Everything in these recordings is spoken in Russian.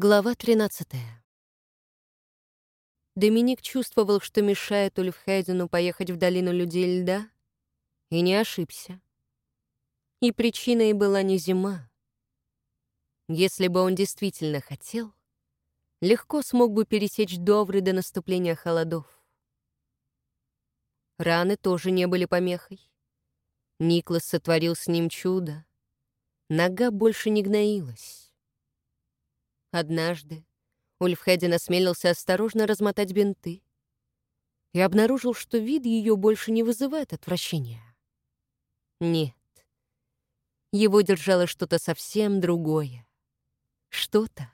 Глава 13. Доминик чувствовал, что мешает Ульфхейдену поехать в долину людей льда, и не ошибся. И причиной была не зима. Если бы он действительно хотел, легко смог бы пересечь Довры до наступления холодов. Раны тоже не были помехой. Никлас сотворил с ним чудо. Нога больше не гноилась. Однажды Ульфхедин осмелился осторожно размотать бинты и обнаружил, что вид ее больше не вызывает отвращения. Нет. Его держало что-то совсем другое. Что-то,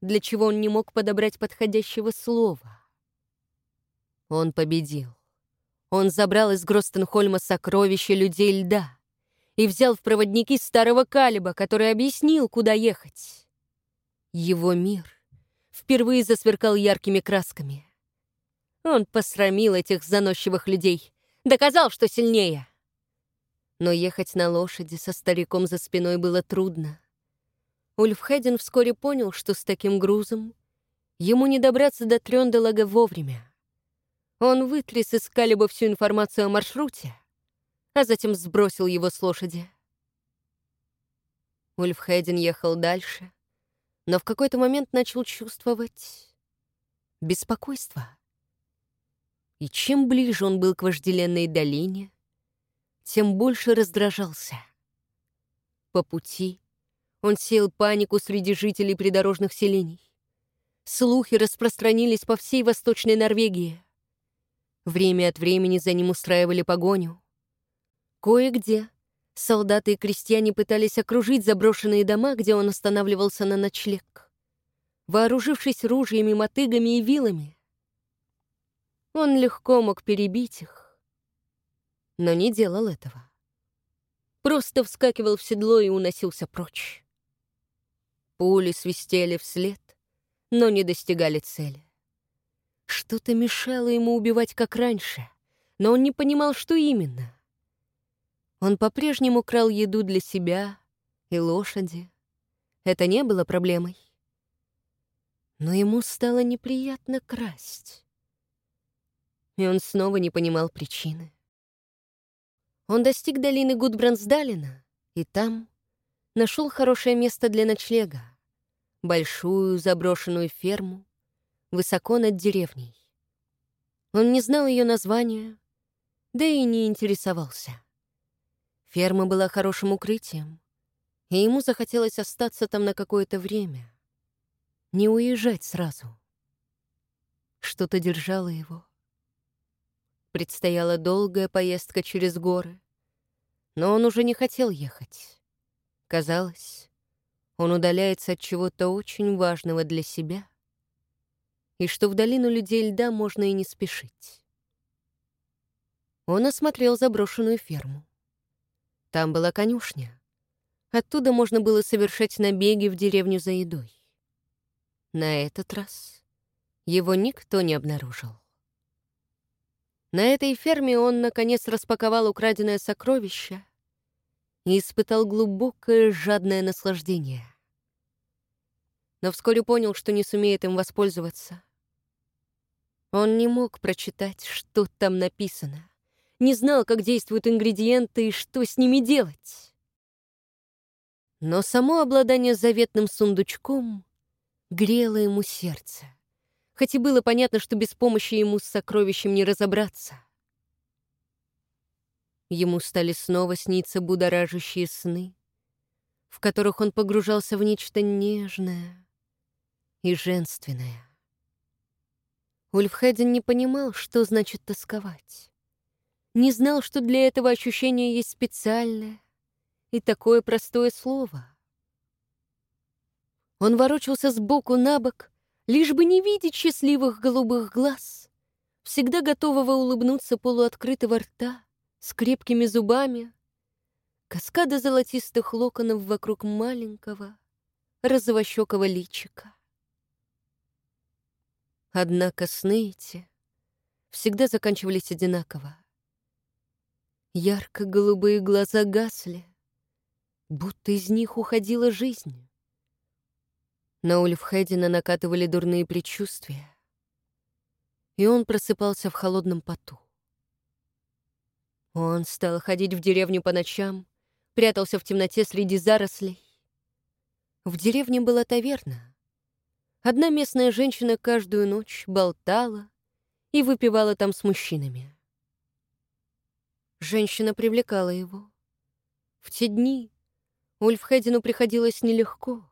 для чего он не мог подобрать подходящего слова. Он победил. Он забрал из Гростенхольма сокровища людей льда и взял в проводники старого Калиба, который объяснил, куда ехать. Его мир впервые засверкал яркими красками. Он посрамил этих заносчивых людей, доказал, что сильнее. Но ехать на лошади со стариком за спиной было трудно. Ульфхеден вскоре понял, что с таким грузом ему не добраться до Трёнделага вовремя. Он вытряс из Калиба всю информацию о маршруте, а затем сбросил его с лошади. Ульфхеден ехал дальше, но в какой-то момент начал чувствовать беспокойство. И чем ближе он был к вожделенной долине, тем больше раздражался. По пути он сеял панику среди жителей придорожных селений. Слухи распространились по всей Восточной Норвегии. Время от времени за ним устраивали погоню. Кое-где Солдаты и крестьяне пытались окружить заброшенные дома, где он останавливался на ночлег. Вооружившись ружьями, мотыгами и вилами, он легко мог перебить их, но не делал этого. Просто вскакивал в седло и уносился прочь. Пули свистели вслед, но не достигали цели. Что-то мешало ему убивать, как раньше, но он не понимал, что именно. Он по-прежнему крал еду для себя и лошади. Это не было проблемой. Но ему стало неприятно красть. И он снова не понимал причины. Он достиг долины Гудбрансдалина, и там нашел хорошее место для ночлега. Большую заброшенную ферму, высоко над деревней. Он не знал ее названия, да и не интересовался. Ферма была хорошим укрытием, и ему захотелось остаться там на какое-то время, не уезжать сразу. Что-то держало его. Предстояла долгая поездка через горы, но он уже не хотел ехать. Казалось, он удаляется от чего-то очень важного для себя, и что в долину людей льда можно и не спешить. Он осмотрел заброшенную ферму. Там была конюшня. Оттуда можно было совершать набеги в деревню за едой. На этот раз его никто не обнаружил. На этой ферме он, наконец, распаковал украденное сокровище и испытал глубокое жадное наслаждение. Но вскоре понял, что не сумеет им воспользоваться. Он не мог прочитать, что там написано не знал, как действуют ингредиенты и что с ними делать. Но само обладание заветным сундучком грело ему сердце, хоть и было понятно, что без помощи ему с сокровищем не разобраться. Ему стали снова сниться будоражащие сны, в которых он погружался в нечто нежное и женственное. Ульфхеден не понимал, что значит тосковать не знал, что для этого ощущения есть специальное и такое простое слово. Он ворочался сбоку на бок, лишь бы не видеть счастливых голубых глаз, всегда готового улыбнуться полуоткрытого рта с крепкими зубами, каскада золотистых локонов вокруг маленького розовощекого личика. Однако сны эти всегда заканчивались одинаково. Ярко-голубые глаза гасли, будто из них уходила жизнь. На Ульфхедина накатывали дурные предчувствия, и он просыпался в холодном поту. Он стал ходить в деревню по ночам, прятался в темноте среди зарослей. В деревне была таверна. Одна местная женщина каждую ночь болтала и выпивала там с мужчинами. Женщина привлекала его. В те дни Ульфхедину приходилось нелегко.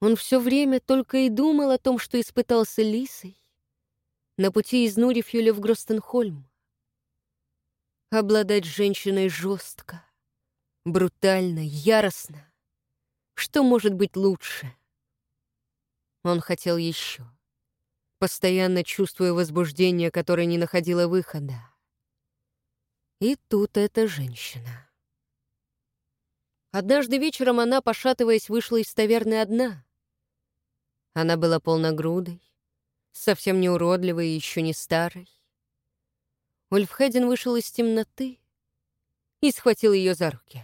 Он все время только и думал о том, что испытался лисой на пути из Нурифюля в Гростенхольм. Обладать женщиной жестко, брутально, яростно. Что может быть лучше? Он хотел еще, постоянно чувствуя возбуждение, которое не находило выхода. И тут эта женщина. Однажды вечером она, пошатываясь, вышла из таверны одна. Она была полногрудой, совсем не уродливой и еще не старой. Ульфхедин вышел из темноты и схватил ее за руки.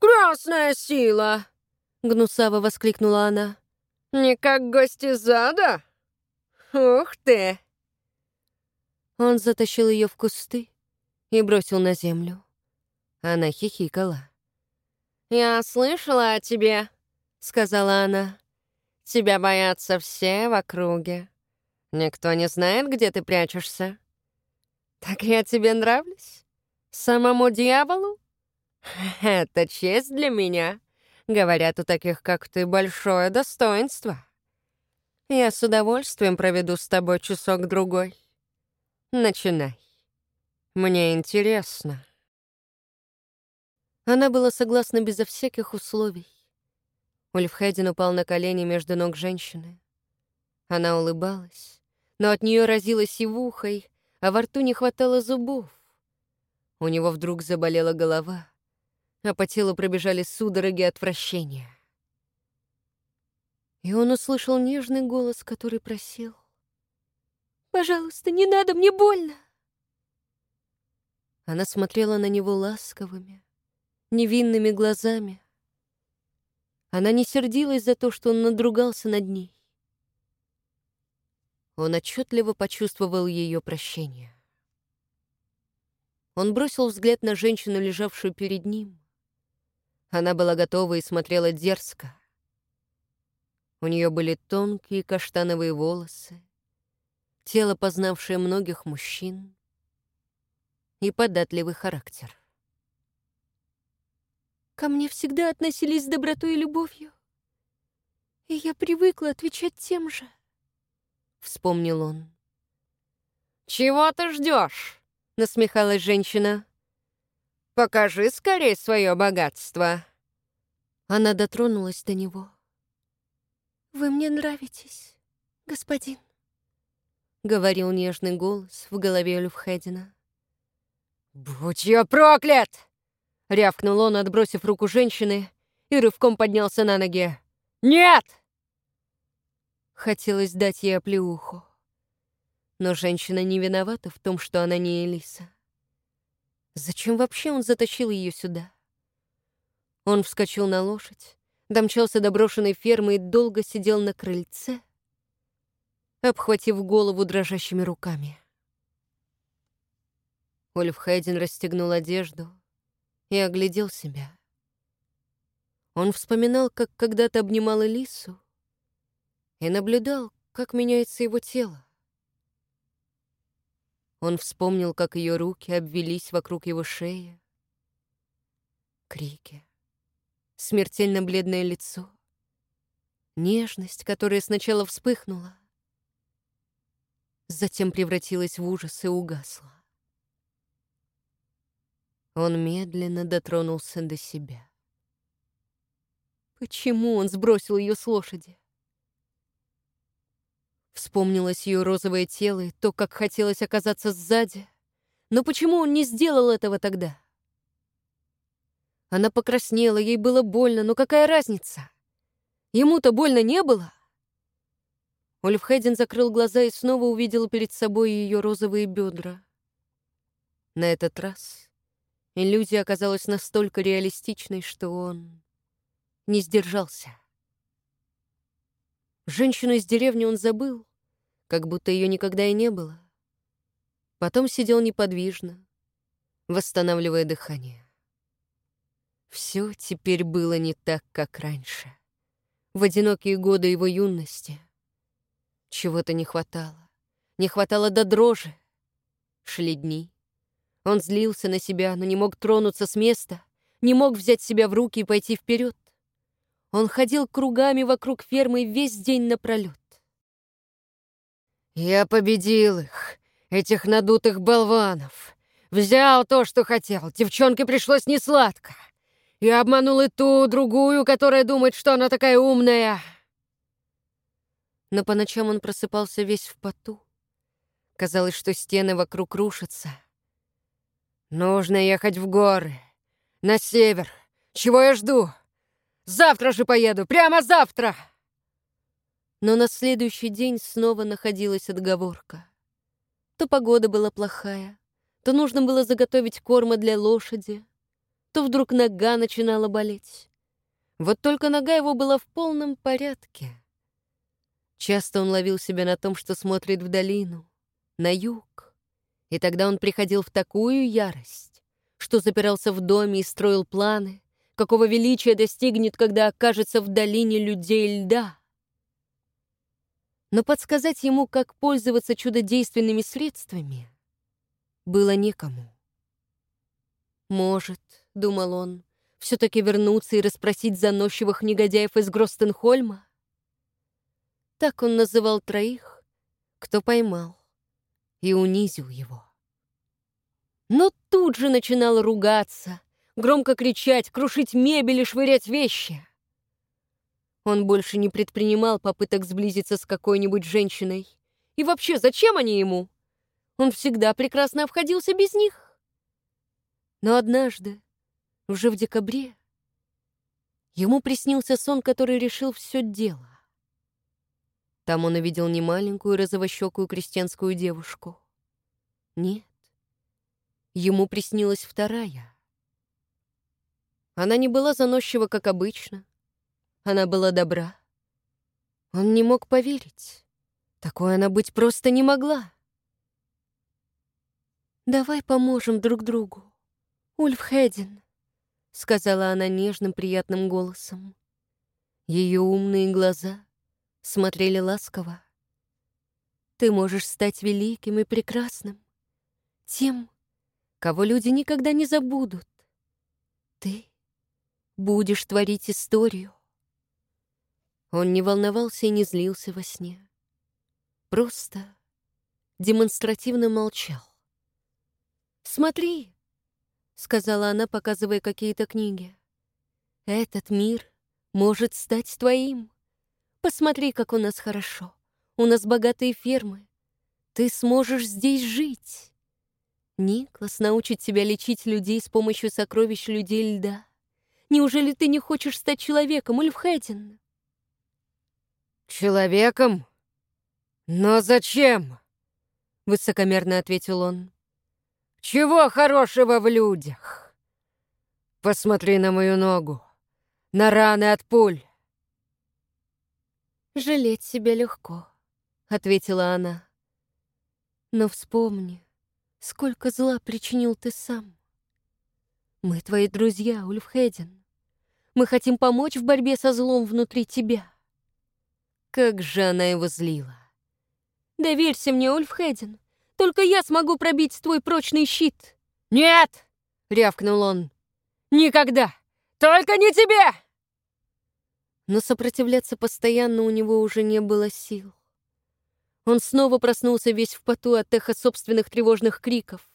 «Красная сила!» — гнусаво воскликнула она. «Не как гости зада? Ух ты!» Он затащил ее в кусты и бросил на землю. Она хихикала. «Я слышала о тебе», — сказала она. Тебя боятся все в округе. Никто не знает, где ты прячешься. Так я тебе нравлюсь? Самому дьяволу? Это честь для меня. Говорят, у таких, как ты, большое достоинство. Я с удовольствием проведу с тобой часок-другой. Начинай. Мне интересно. Она была согласна безо всяких условий. Ульфхедин упал на колени между ног женщины. Она улыбалась, но от нее разило сивухой, а во рту не хватало зубов. У него вдруг заболела голова, а по телу пробежали судороги отвращения. И он услышал нежный голос, который просил. «Пожалуйста, не надо, мне больно!» Она смотрела на него ласковыми, невинными глазами, она не сердилась за то, что он надругался над ней. Он отчетливо почувствовал ее прощение. Он бросил взгляд на женщину, лежавшую перед ним. Она была готова и смотрела дерзко. У нее были тонкие каштановые волосы, тело, познавшее многих мужчин, и податливый характер. Ко мне всегда относились с добротой и любовью. И я привыкла отвечать тем же. Вспомнил он. «Чего ты ждешь?» — насмехалась женщина. «Покажи скорее свое богатство». Она дотронулась до него. «Вы мне нравитесь, господин», — говорил нежный голос в голове Люфхедина. «Будь я проклят!» — рявкнул он, отбросив руку женщины, и рывком поднялся на ноги. «Нет!» Хотелось дать ей оплеуху. Но женщина не виновата в том, что она не Элиса. Зачем вообще он затащил ее сюда? Он вскочил на лошадь, домчался до брошенной фермы и долго сидел на крыльце, обхватив голову дрожащими руками. Ольф Хайден расстегнул одежду — и оглядел себя. Он вспоминал, как когда-то обнимал Элису, и наблюдал, как меняется его тело. Он вспомнил, как ее руки обвелись вокруг его шеи. Крики, смертельно бледное лицо, нежность, которая сначала вспыхнула, затем превратилась в ужас и угасла. Он медленно дотронулся до себя. Почему он сбросил ее с лошади? Вспомнилось ее розовое тело и то, как хотелось оказаться сзади. Но почему он не сделал этого тогда? Она покраснела, ей было больно, но какая разница? Ему-то больно не было. Ольфхедин закрыл глаза и снова увидел перед собой ее розовые бедра. На этот раз Иллюзия оказалась настолько реалистичной, что он не сдержался. Женщину из деревни он забыл, как будто ее никогда и не было. Потом сидел неподвижно, восстанавливая дыхание. Все теперь было не так, как раньше. В одинокие годы его юности чего-то не хватало. Не хватало до дрожи. Шли дни. Он злился на себя, но не мог тронуться с места, не мог взять себя в руки и пойти вперед. Он ходил кругами вокруг фермы весь день напролет. «Я победил их, этих надутых болванов. Взял то, что хотел. Девчонке пришлось несладко. Я обманул и ту, другую, которая думает, что она такая умная». Но по ночам он просыпался весь в поту. Казалось, что стены вокруг рушатся. «Нужно ехать в горы, на север. Чего я жду? Завтра же поеду, прямо завтра!» Но на следующий день снова находилась отговорка. То погода была плохая, то нужно было заготовить корма для лошади, то вдруг нога начинала болеть. Вот только нога его была в полном порядке. Часто он ловил себя на том, что смотрит в долину, на юг, и тогда он приходил в такую ярость, что запирался в доме и строил планы, какого величия достигнет, когда окажется в долине людей льда. Но подсказать ему, как пользоваться чудодейственными средствами, было некому. «Может, — думал он, — все-таки вернуться и расспросить заносчивых негодяев из Гростенхольма?» Так он называл троих, кто поймал и унизил его. Но тут же начинал ругаться, громко кричать, крушить мебель и швырять вещи. Он больше не предпринимал попыток сблизиться с какой-нибудь женщиной. И вообще, зачем они ему? Он всегда прекрасно обходился без них. Но однажды, уже в декабре, ему приснился сон, который решил все дело. Там он увидел не маленькую розовощекую крестьянскую девушку. Нет, ему приснилась вторая — она не была заносчива, как обычно. Она была добра. Он не мог поверить. Такой она быть просто не могла. «Давай поможем друг другу, Ульф Хедин», — сказала она нежным, приятным голосом. Ее умные глаза смотрели ласково. «Ты можешь стать великим и прекрасным, тем, кого люди никогда не забудут. Ты будешь творить историю. Он не волновался и не злился во сне. Просто демонстративно молчал. «Смотри», — сказала она, показывая какие-то книги. «Этот мир может стать твоим. Посмотри, как у нас хорошо. У нас богатые фермы. Ты сможешь здесь жить. Никлас научит тебя лечить людей с помощью сокровищ людей льда. Неужели ты не хочешь стать человеком, Ульфхедин?» «Человеком? Но зачем?» — высокомерно ответил он. «Чего хорошего в людях? Посмотри на мою ногу, на раны от пуль». «Жалеть себя легко», — ответила она. «Но вспомни, сколько зла причинил ты сам. Мы твои друзья, Ульфхедин. Мы хотим помочь в борьбе со злом внутри тебя». Как же она его злила. «Доверься мне, Ульфхедин. Только я смогу пробить твой прочный щит». «Нет!» — рявкнул он. «Никогда! Только не тебе!» Но сопротивляться постоянно у него уже не было сил. Он снова проснулся весь в поту от эха собственных тревожных криков.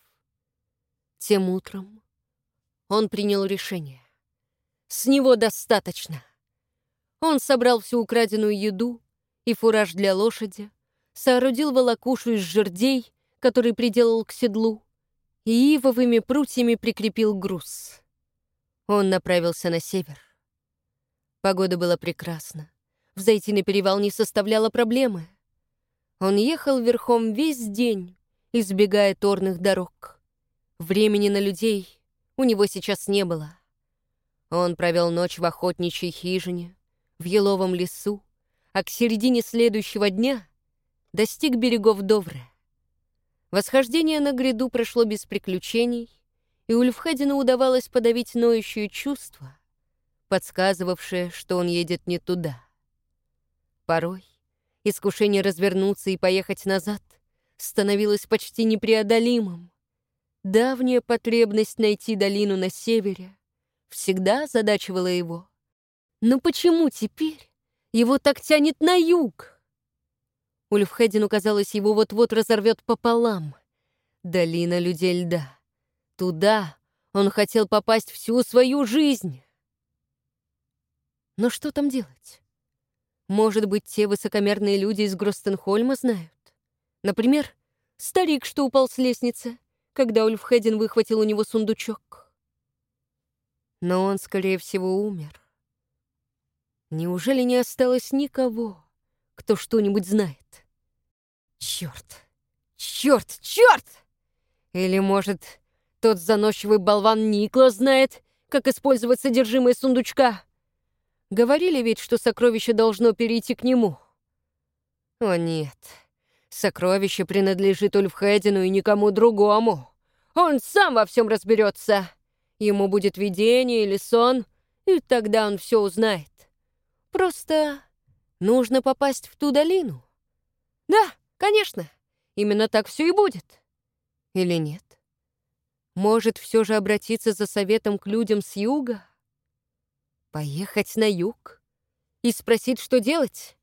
Тем утром он принял решение. С него достаточно. Он собрал всю украденную еду и фураж для лошади, соорудил волокушу из жердей, который приделал к седлу, и ивовыми прутьями прикрепил груз. Он направился на север. Погода была прекрасна. Взойти на перевал не составляло проблемы. Он ехал верхом весь день, избегая торных дорог. Времени на людей у него сейчас не было. Он провел ночь в охотничьей хижине, в еловом лесу, а к середине следующего дня достиг берегов Довры. Восхождение на гряду прошло без приключений, и Ульфхедину удавалось подавить ноющее чувство, подсказывавшее, что он едет не туда. Порой искушение развернуться и поехать назад становилось почти непреодолимым. Давняя потребность найти долину на севере всегда задачивала его. Но почему теперь его так тянет на юг? Ульфхедину казалось, его вот-вот разорвет пополам. Долина людей льда. Туда он хотел попасть всю свою жизнь. Но что там делать? Может быть, те высокомерные люди из Гростенхольма знают? Например, старик, что упал с лестницы, когда Ульфхедин выхватил у него сундучок. Но он, скорее всего, умер. Неужели не осталось никого, кто что-нибудь знает? Черт! Черт! Черт! Или, может, тот заносчивый болван Никла знает, как использовать содержимое сундучка. Говорили ведь, что сокровище должно перейти к нему. О нет, сокровище принадлежит Ульфхедину и никому другому. Он сам во всем разберется. Ему будет видение или сон, и тогда он все узнает. Просто нужно попасть в ту долину. Да, конечно, именно так все и будет. Или нет? Может, все же обратиться за советом к людям с юга? Поехать на юг? И спросить, что делать?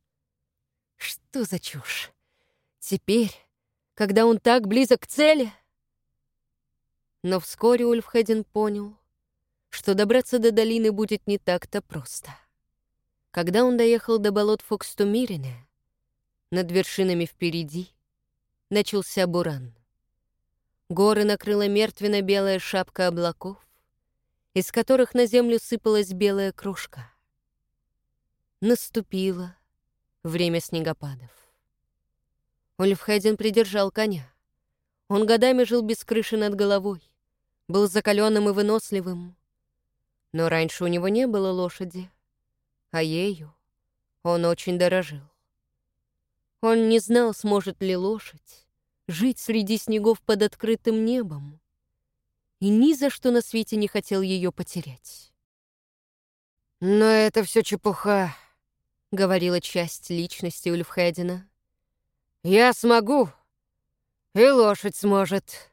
Что за чушь? Теперь, когда он так близок к цели? Но вскоре Ульфхедин понял, что добраться до долины будет не так-то просто. Когда он доехал до болот Фокстумирине, над вершинами впереди начался буран. Горы накрыла мертвенно-белая шапка облаков, из которых на землю сыпалась белая кружка. Наступило время снегопадов. Ульфхедин придержал коня. Он годами жил без крыши над головой, был закаленным и выносливым. Но раньше у него не было лошади, а ею он очень дорожил. Он не знал, сможет ли лошадь жить среди снегов под открытым небом, и ни за что на свете не хотел ее потерять. «Но это все чепуха», — говорила часть личности Ульфхедина. «Я смогу, и лошадь сможет».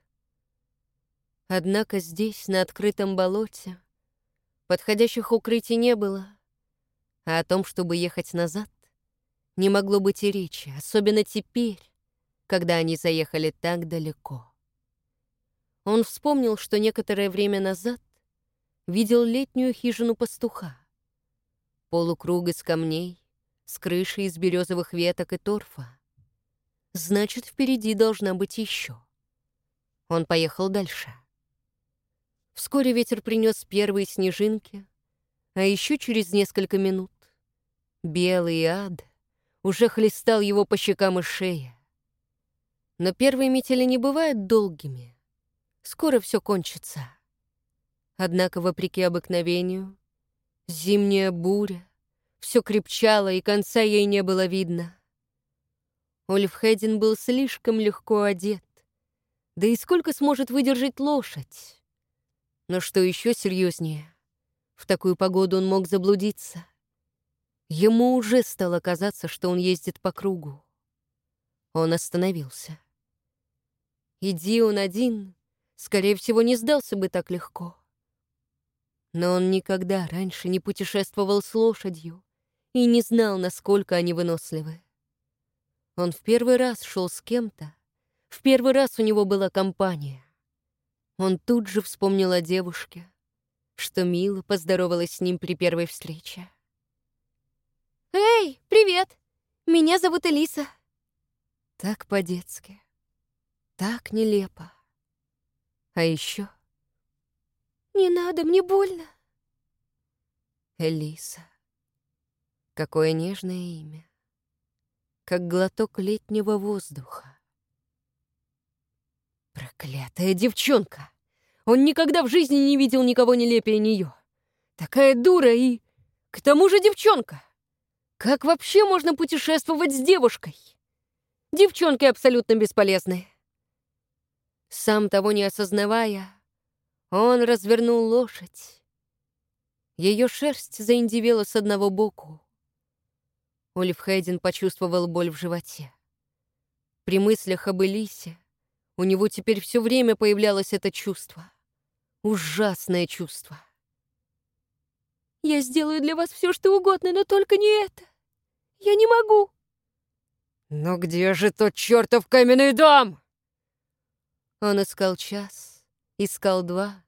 Однако здесь, на открытом болоте, подходящих укрытий не было, а о том, чтобы ехать назад, не могло быть и речи, особенно теперь, когда они заехали так далеко. Он вспомнил, что некоторое время назад видел летнюю хижину пастуха. Полукруг из камней, с крышей из березовых веток и торфа. Значит, впереди должна быть еще. Он поехал дальше. Вскоре ветер принес первые снежинки, а еще через несколько минут белый ад уже хлестал его по щекам и шее. Но первые метели не бывают долгими. Скоро все кончится. Однако, вопреки обыкновению, зимняя буря все крепчала, и конца ей не было видно. Ольфхедин был слишком легко одет. Да и сколько сможет выдержать лошадь? Но что еще серьезнее, в такую погоду он мог заблудиться. Ему уже стало казаться, что он ездит по кругу. Он остановился. Иди он один, скорее всего, не сдался бы так легко. Но он никогда раньше не путешествовал с лошадью и не знал, насколько они выносливы. Он в первый раз шел с кем-то, в первый раз у него была компания. Он тут же вспомнил о девушке, что мило поздоровалась с ним при первой встрече. «Эй, привет! Меня зовут Элиса». Так по-детски. Так нелепо. А еще... Не надо, мне больно. Элиса. Какое нежное имя. Как глоток летнего воздуха. Проклятая девчонка! Он никогда в жизни не видел никого нелепее нее. Такая дура и... К тому же девчонка. Как вообще можно путешествовать с девушкой? Девчонки абсолютно бесполезны. Сам того не осознавая, он развернул лошадь. Ее шерсть заиндивела с одного боку. Ольф Хейден почувствовал боль в животе. При мыслях об Элисе у него теперь все время появлялось это чувство. Ужасное чувство. «Я сделаю для вас все, что угодно, но только не это. Я не могу». «Но где же тот чертов каменный дом?» Он искал час, искал два.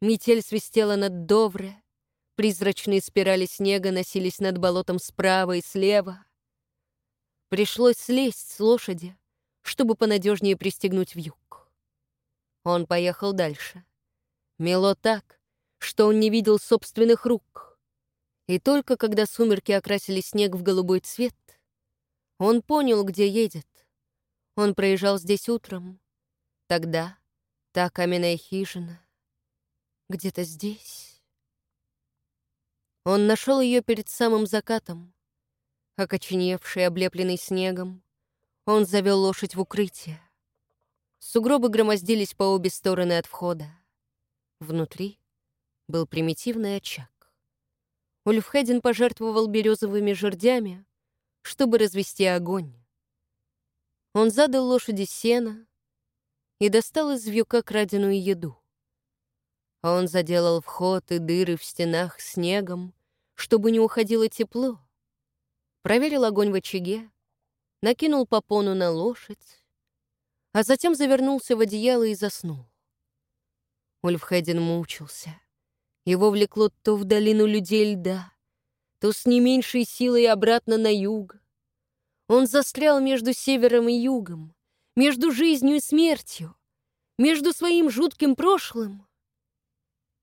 Метель свистела над Довре. Призрачные спирали снега носились над болотом справа и слева. Пришлось слезть с лошади, чтобы понадежнее пристегнуть вьюг. Он поехал дальше. Мело так, что он не видел собственных рук. И только когда сумерки окрасили снег в голубой цвет, он понял, где едет. Он проезжал здесь утром, Тогда та каменная хижина где-то здесь. Он нашел ее перед самым закатом, окоченевший, облепленный снегом. Он завел лошадь в укрытие. Сугробы громоздились по обе стороны от входа. Внутри был примитивный очаг. Ульфхедин пожертвовал березовыми жердями, чтобы развести огонь. Он задал лошади сена, и достал из вьюка краденую еду. Он заделал вход и дыры в стенах снегом, чтобы не уходило тепло. Проверил огонь в очаге, накинул попону на лошадь, а затем завернулся в одеяло и заснул. Ульфхедин мучился. Его влекло то в долину людей льда, то с не меньшей силой обратно на юг. Он застрял между севером и югом, между жизнью и смертью, между своим жутким прошлым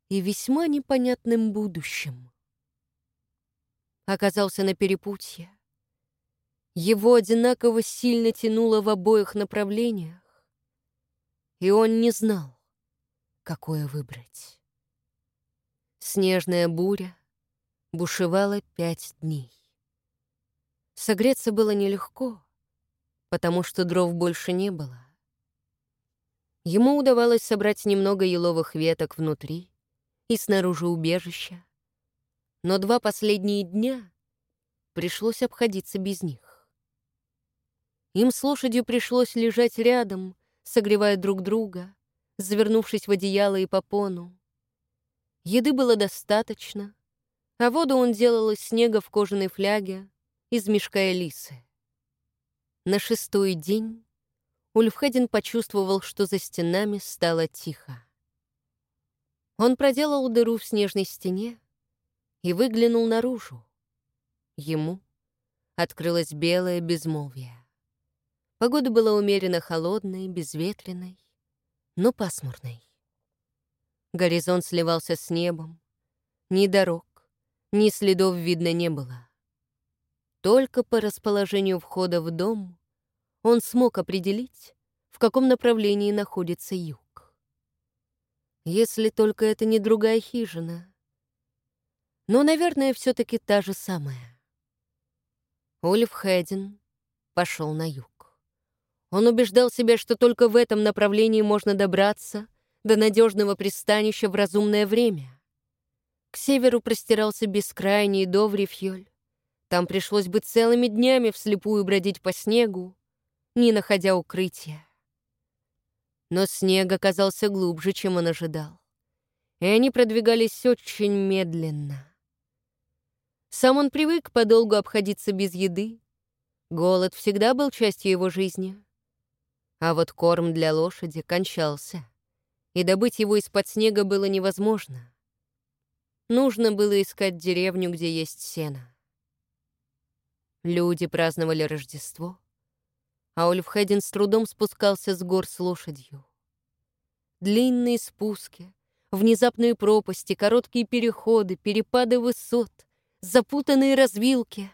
и весьма непонятным будущим. Оказался на перепутье. Его одинаково сильно тянуло в обоих направлениях, и он не знал, какое выбрать. Снежная буря бушевала пять дней. Согреться было нелегко, потому что дров больше не было. Ему удавалось собрать немного еловых веток внутри и снаружи убежища, но два последние дня пришлось обходиться без них. Им с лошадью пришлось лежать рядом, согревая друг друга, завернувшись в одеяло и попону. Еды было достаточно, а воду он делал из снега в кожаной фляге из мешка Элисы. На шестой день Ульфхедин почувствовал, что за стенами стало тихо. Он проделал дыру в снежной стене и выглянул наружу. Ему открылось белое безмолвие. Погода была умеренно холодной, безветренной, но пасмурной. Горизонт сливался с небом. Ни дорог, ни следов видно не было. Только по расположению входа в дом он смог определить, в каком направлении находится юг. Если только это не другая хижина. Но, наверное, все-таки та же самая. Ольф Хэддин пошел на юг. Он убеждал себя, что только в этом направлении можно добраться до надежного пристанища в разумное время. К северу простирался бескрайний Доврифьёль. Там пришлось бы целыми днями вслепую бродить по снегу, не находя укрытия. Но снег оказался глубже, чем он ожидал, и они продвигались очень медленно. Сам он привык подолгу обходиться без еды, голод всегда был частью его жизни. А вот корм для лошади кончался, и добыть его из-под снега было невозможно. Нужно было искать деревню, где есть сено. Люди праздновали Рождество — а Ульфхедин с трудом спускался с гор с лошадью. Длинные спуски, внезапные пропасти, короткие переходы, перепады высот, запутанные развилки.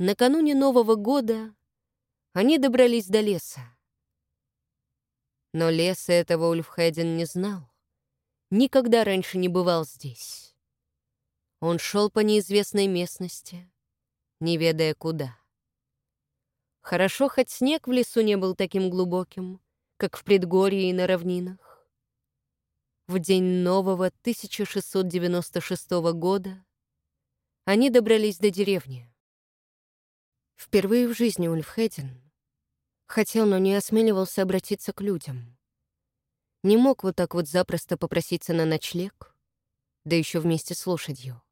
Накануне Нового года они добрались до леса. Но леса этого Ульфхедин не знал. Никогда раньше не бывал здесь. Он шел по неизвестной местности — не ведая куда. Хорошо, хоть снег в лесу не был таким глубоким, как в предгорье и на равнинах. В день нового 1696 года они добрались до деревни. Впервые в жизни Ульфхеден хотел, но не осмеливался обратиться к людям. Не мог вот так вот запросто попроситься на ночлег, да еще вместе с лошадью.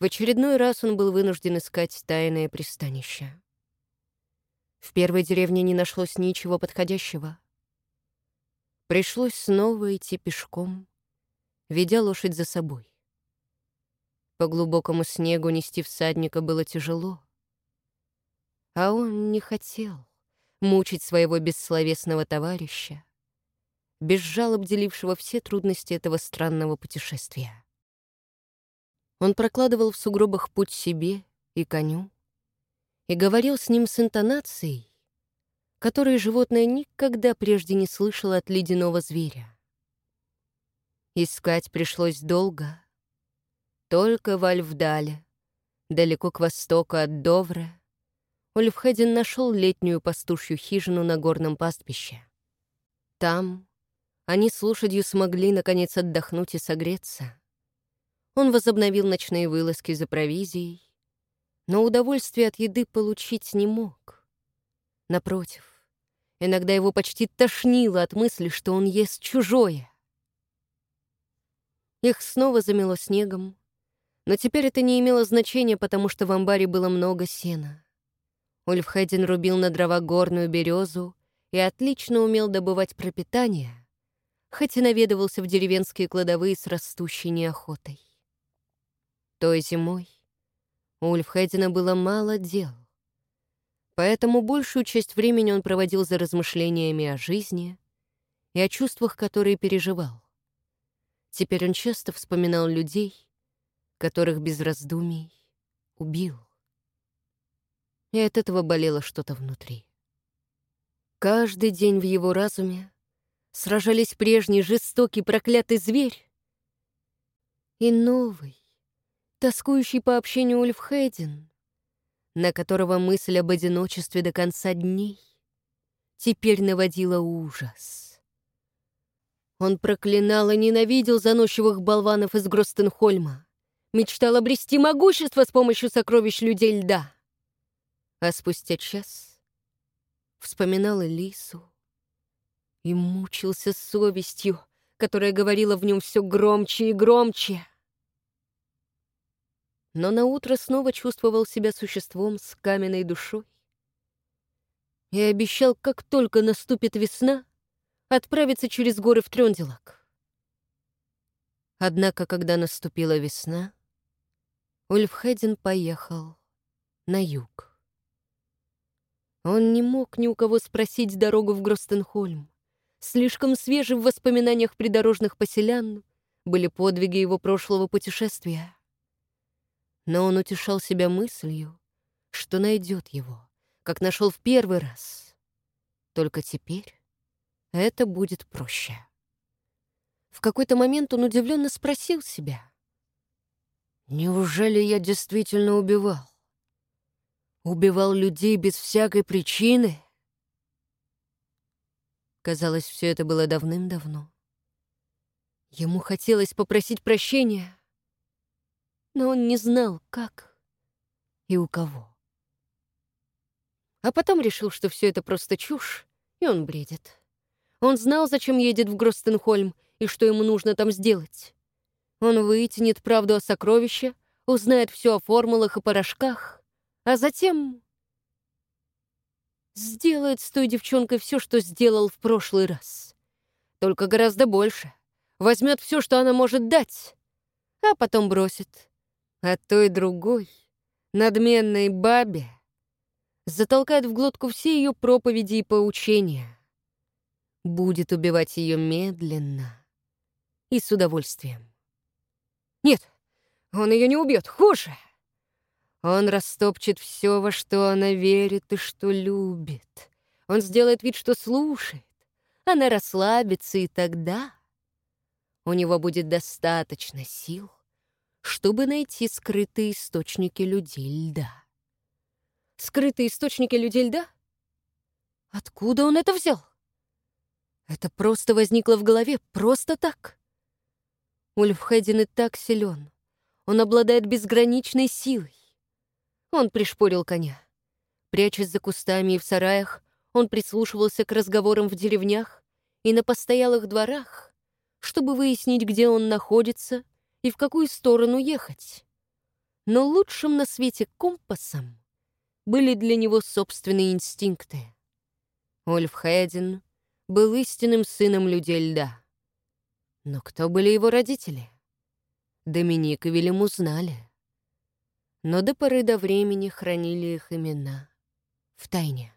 В очередной раз он был вынужден искать тайное пристанище. В первой деревне не нашлось ничего подходящего. Пришлось снова идти пешком, ведя лошадь за собой. По глубокому снегу нести всадника было тяжело. А он не хотел мучить своего бессловесного товарища, без жалоб делившего все трудности этого странного путешествия. Он прокладывал в сугробах путь себе и коню, и говорил с ним с интонацией, которой животное никогда прежде не слышало от ледяного зверя. Искать пришлось долго, только в Альфдале, далеко к востоку от Довра, Ульфхедин нашел летнюю пастушью хижину на горном пастбище. Там они с лошадью смогли, наконец, отдохнуть и согреться. Он возобновил ночные вылазки за провизией, но удовольствие от еды получить не мог. Напротив, иногда его почти тошнило от мысли, что он ест чужое. Их снова замело снегом, но теперь это не имело значения, потому что в амбаре было много сена. Ульфхедин рубил на дрова горную березу и отлично умел добывать пропитание, хоть и наведывался в деревенские кладовые с растущей неохотой. Той зимой у Ульфхедина было мало дел. Поэтому большую часть времени он проводил за размышлениями о жизни и о чувствах, которые переживал. Теперь он часто вспоминал людей, которых без раздумий убил. И от этого болело что-то внутри. Каждый день в его разуме сражались прежний жестокий проклятый зверь и новый, тоскующий по общению Ульфхейден, на которого мысль об одиночестве до конца дней теперь наводила ужас. Он проклинал и ненавидел заносчивых болванов из Гростенхольма, мечтал обрести могущество с помощью сокровищ людей льда. А спустя час вспоминал Элису и мучился совестью, которая говорила в нем все громче и громче но на утро снова чувствовал себя существом с каменной душой и обещал, как только наступит весна, отправиться через горы в Трёнделак. Однако, когда наступила весна, Ульфхедин поехал на юг. Он не мог ни у кого спросить дорогу в Гростенхольм. Слишком свежи в воспоминаниях придорожных поселян были подвиги его прошлого путешествия но он утешал себя мыслью, что найдет его, как нашел в первый раз. Только теперь это будет проще. В какой-то момент он удивленно спросил себя, «Неужели я действительно убивал? Убивал людей без всякой причины?» Казалось, все это было давным-давно. Ему хотелось попросить прощения — но он не знал, как и у кого. А потом решил, что все это просто чушь, и он бредит. Он знал, зачем едет в Гростенхольм и что ему нужно там сделать. Он вытянет правду о сокровище, узнает все о формулах и порошках, а затем сделает с той девчонкой все, что сделал в прошлый раз. Только гораздо больше. Возьмет все, что она может дать, а потом бросит а той другой, надменной бабе, затолкает в глотку все ее проповеди и поучения. Будет убивать ее медленно и с удовольствием. Нет, он ее не убьет, хуже. Он растопчет все, во что она верит и что любит. Он сделает вид, что слушает. Она расслабится, и тогда у него будет достаточно сил, чтобы найти скрытые источники людей льда. Скрытые источники людей льда? Откуда он это взял? Это просто возникло в голове, просто так. Ульфхедин и так силен. Он обладает безграничной силой. Он пришпорил коня. Прячась за кустами и в сараях, он прислушивался к разговорам в деревнях и на постоялых дворах, чтобы выяснить, где он находится и в какую сторону ехать. Но лучшим на свете компасом были для него собственные инстинкты. Ольф Хедин был истинным сыном людей льда. Но кто были его родители? Доминик и Вильям узнали. Но до поры до времени хранили их имена в тайне.